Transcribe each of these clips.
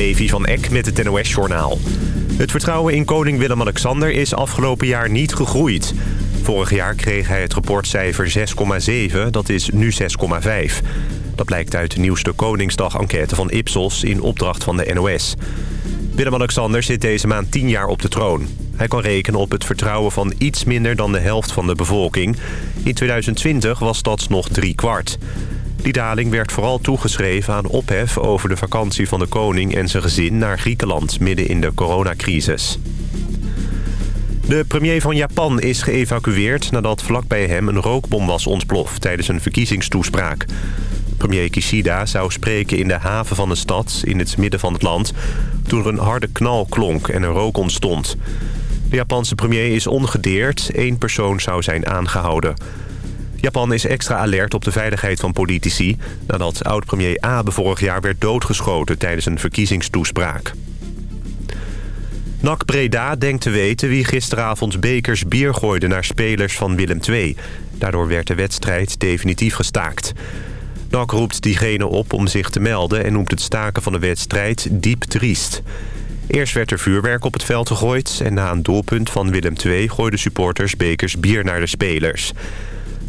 Levi van Eck met het NOS-journaal. Het vertrouwen in koning Willem-Alexander is afgelopen jaar niet gegroeid. Vorig jaar kreeg hij het rapportcijfer 6,7, dat is nu 6,5. Dat blijkt uit de nieuwste Koningsdag-enquête van Ipsos in opdracht van de NOS. Willem-Alexander zit deze maand 10 jaar op de troon. Hij kan rekenen op het vertrouwen van iets minder dan de helft van de bevolking. In 2020 was dat nog drie kwart. Die daling werd vooral toegeschreven aan ophef over de vakantie van de koning en zijn gezin naar Griekenland midden in de coronacrisis. De premier van Japan is geëvacueerd nadat vlakbij hem een rookbom was ontploft tijdens een verkiezingstoespraak. Premier Kishida zou spreken in de haven van de stad in het midden van het land... toen er een harde knal klonk en er rook ontstond. De Japanse premier is ongedeerd. Eén persoon zou zijn aangehouden. Japan is extra alert op de veiligheid van politici... nadat oud-premier Abe vorig jaar werd doodgeschoten tijdens een verkiezingstoespraak. NAC Breda denkt te weten wie gisteravond bekers bier gooide naar spelers van Willem II. Daardoor werd de wedstrijd definitief gestaakt. NAC roept diegene op om zich te melden en noemt het staken van de wedstrijd diep triest. Eerst werd er vuurwerk op het veld gegooid... en na een doelpunt van Willem II gooiden supporters bekers bier naar de spelers.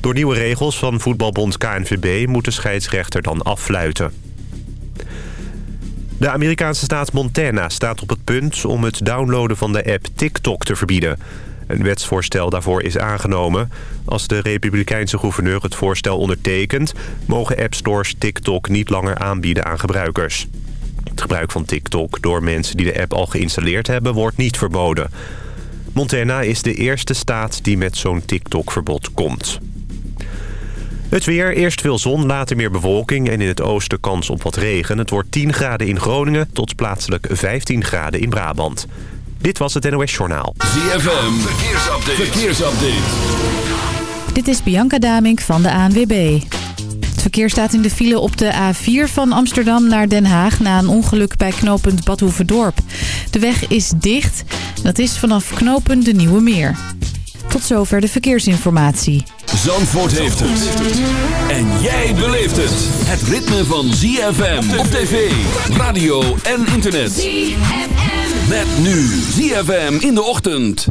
Door nieuwe regels van voetbalbond KNVB moet de scheidsrechter dan affluiten. De Amerikaanse staat Montana staat op het punt om het downloaden van de app TikTok te verbieden. Een wetsvoorstel daarvoor is aangenomen. Als de republikeinse gouverneur het voorstel ondertekent... mogen appstores TikTok niet langer aanbieden aan gebruikers. Het gebruik van TikTok door mensen die de app al geïnstalleerd hebben... wordt niet verboden. Montana is de eerste staat die met zo'n TikTok-verbod komt. Het weer, eerst veel zon, later meer bewolking en in het oosten kans op wat regen. Het wordt 10 graden in Groningen tot plaatselijk 15 graden in Brabant. Dit was het NOS Journaal. ZFM, verkeersupdate. verkeersupdate. Dit is Bianca Damink van de ANWB. Het verkeer staat in de file op de A4 van Amsterdam naar Den Haag... na een ongeluk bij knooppunt Badhoevedorp. De weg is dicht. Dat is vanaf knooppunt de Nieuwe Meer. Tot zover de verkeersinformatie. Zandvoort heeft het. En jij beleeft het. Het ritme van ZFM op tv, radio en internet. ZFM. Met nu ZFM in de ochtend.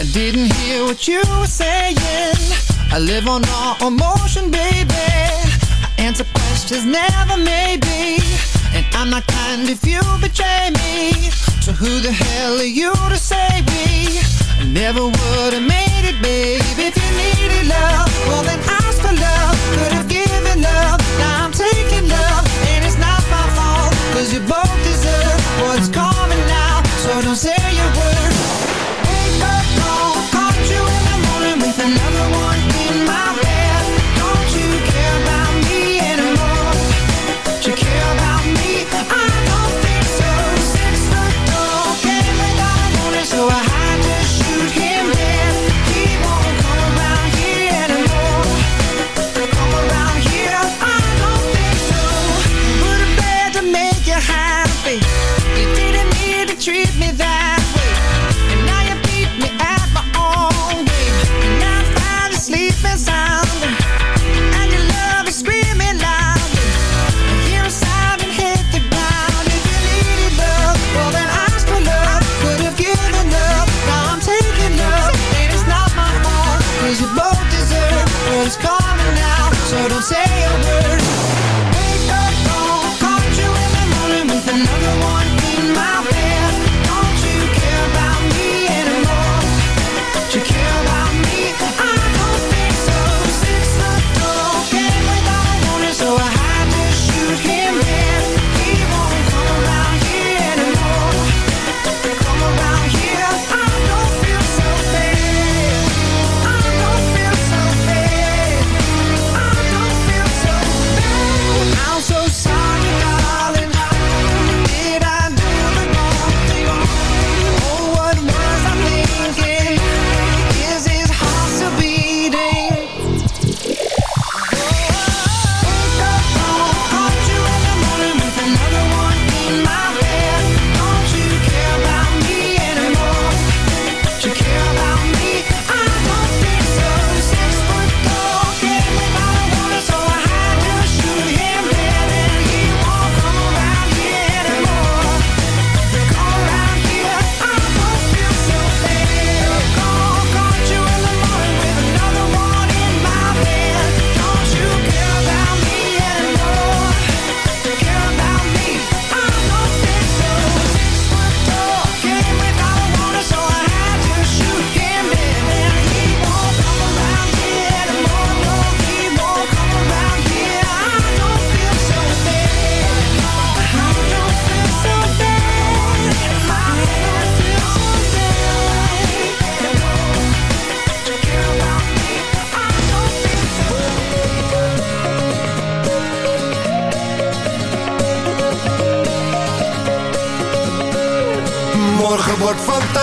I didn't hear what you were saying. I live on all emotion, baby. I answer questions, never maybe. I'm not kind if you betray me. So who the hell are you to save me? I never would have made it, babe. If you needed love, well then ask for love. Could have given love, now I'm taking love And it's not my fault, cause you both deserve what's coming now. So don't say a word. Wake up, call, caught you in the morning with another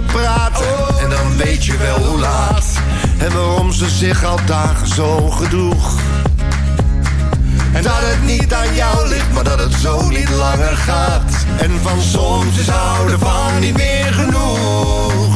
Moeten praten. En dan weet je wel hoe laat En waarom ze zich al dagen zo gedroeg. En dat het niet aan jou ligt Maar dat het zo niet langer gaat. En van soms is houden van niet meer genoeg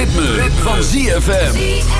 ritme, ritme. van ZFM.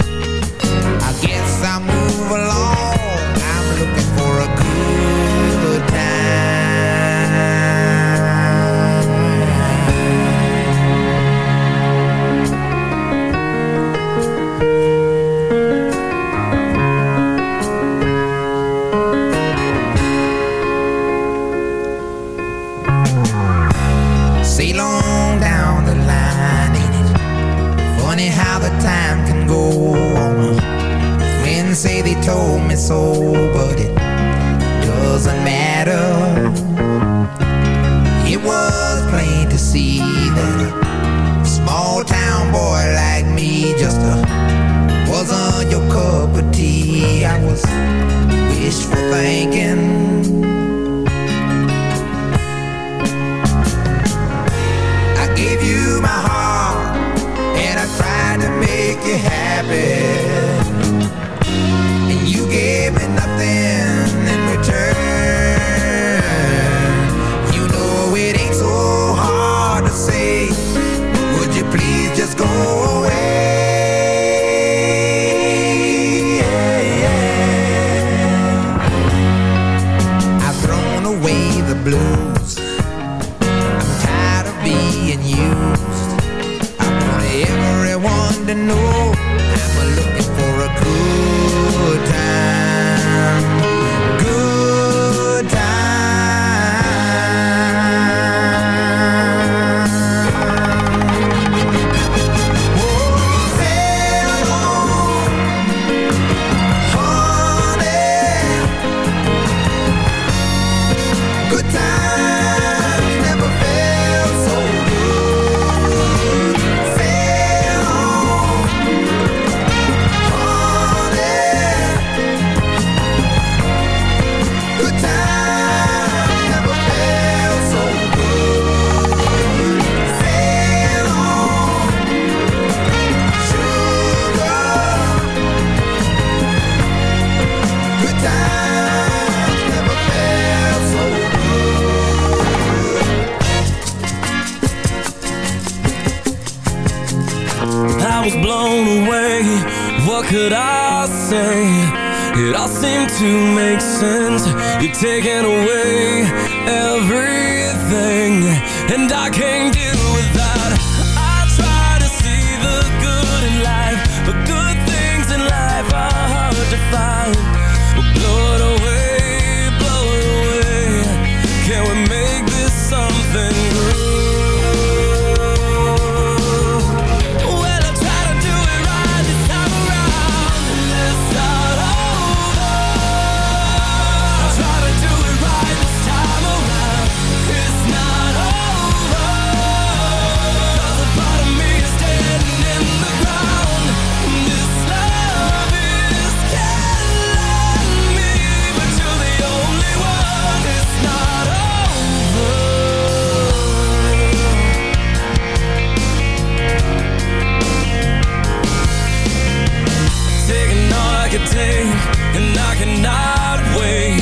could take and I cannot wait.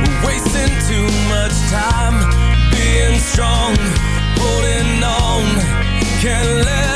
We're wasting too much time being strong Holding on, can't let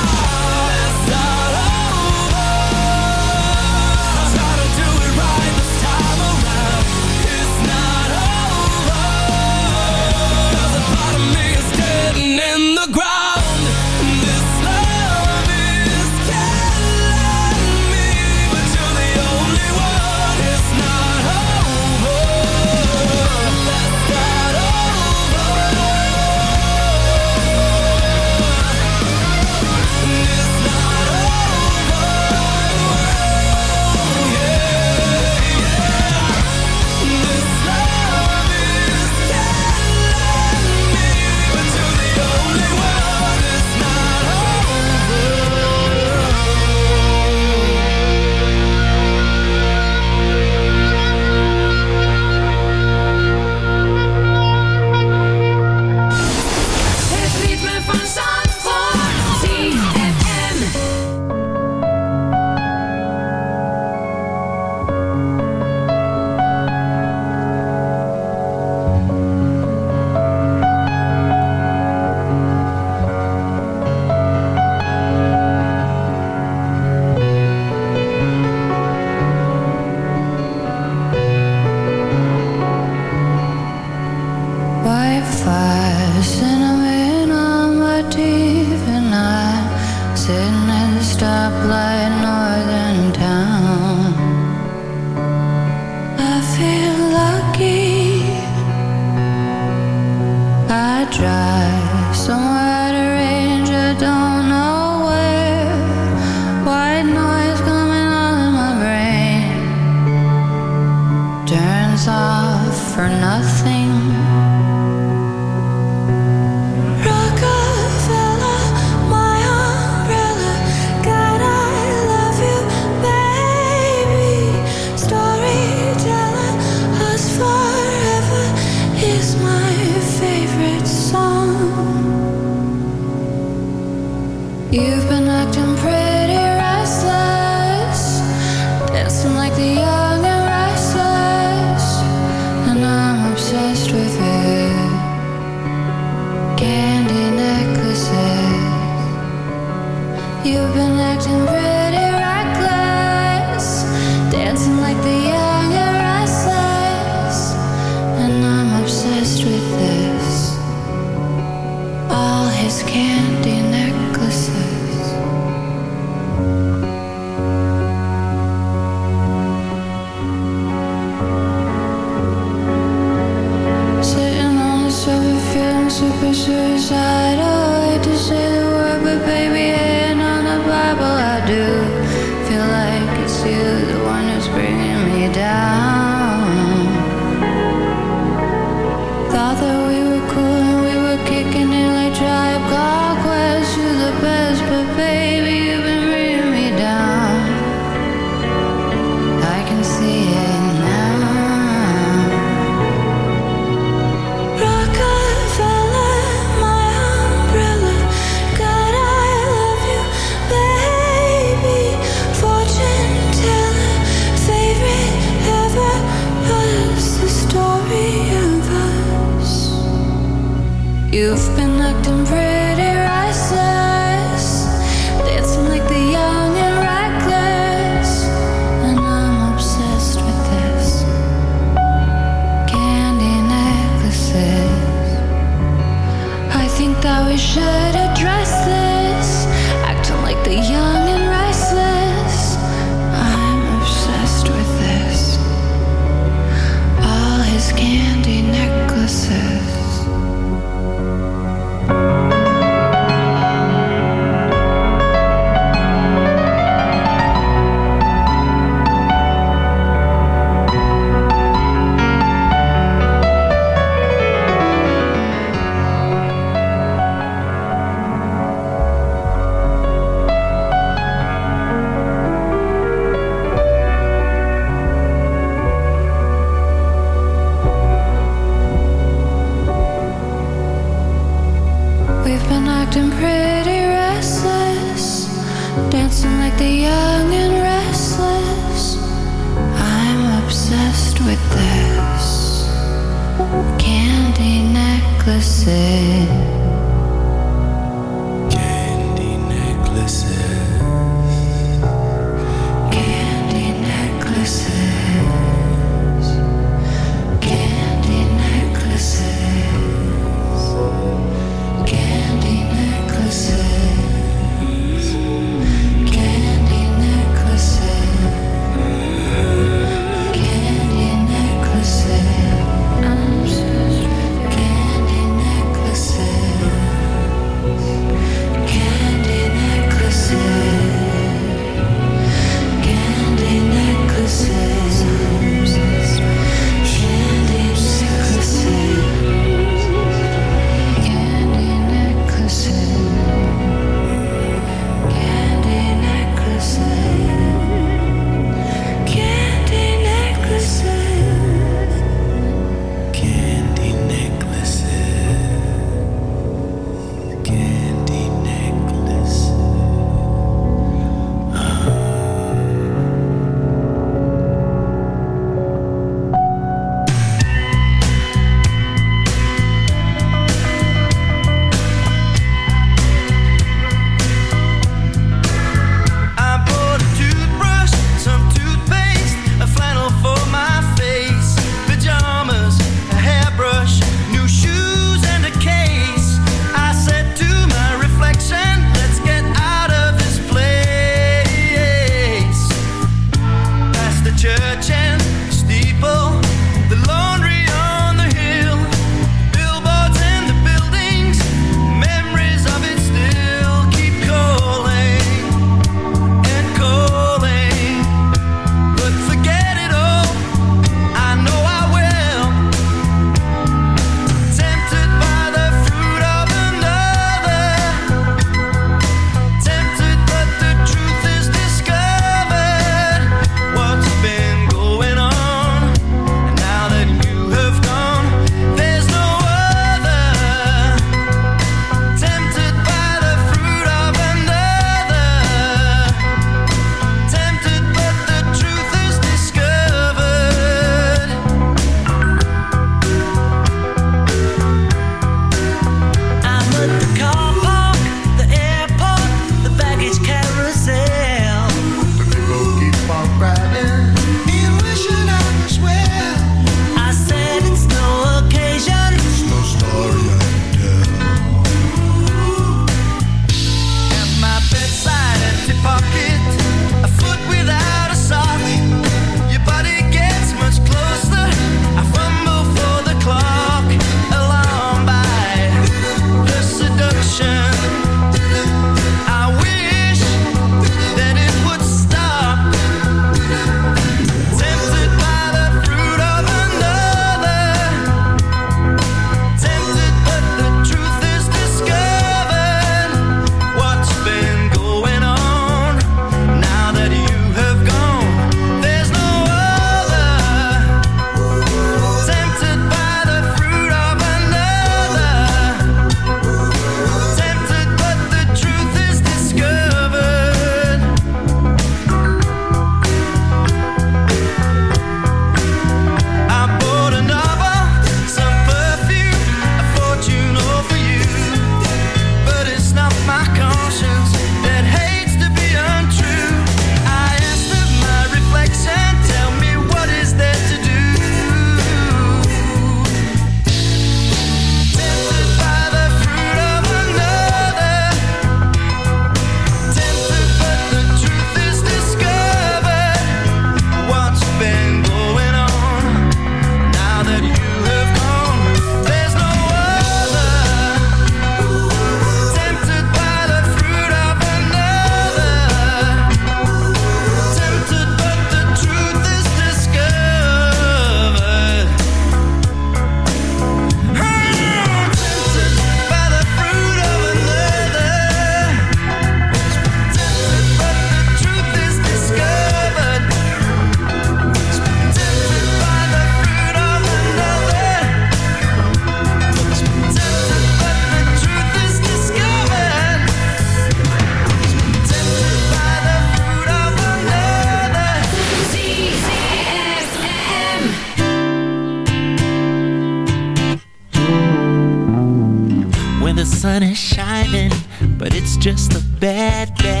bad, bad.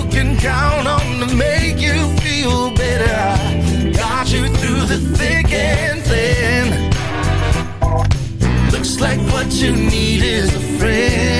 you can count on to make you feel better. Got you through the thick and thin. Looks like what you need is a friend.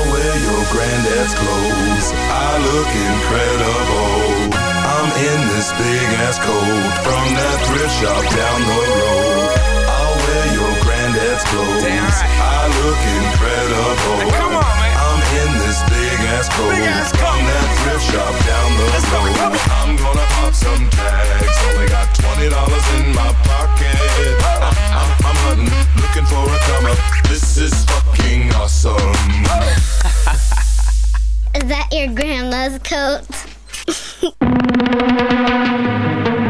I'll wear your granddad's clothes. I look incredible. I'm in this big ass coat from that thrift shop down the road. I'll wear your granddad's clothes. I look incredible. come on, man. I'm in this big ass coat from that thrift shop down the road. I'm gonna pop some tags. Only got twenty dollars in my pocket. I'm, I'm, I'm hunting, looking for a come up. This is fucking awesome. Is that your grandma's coat?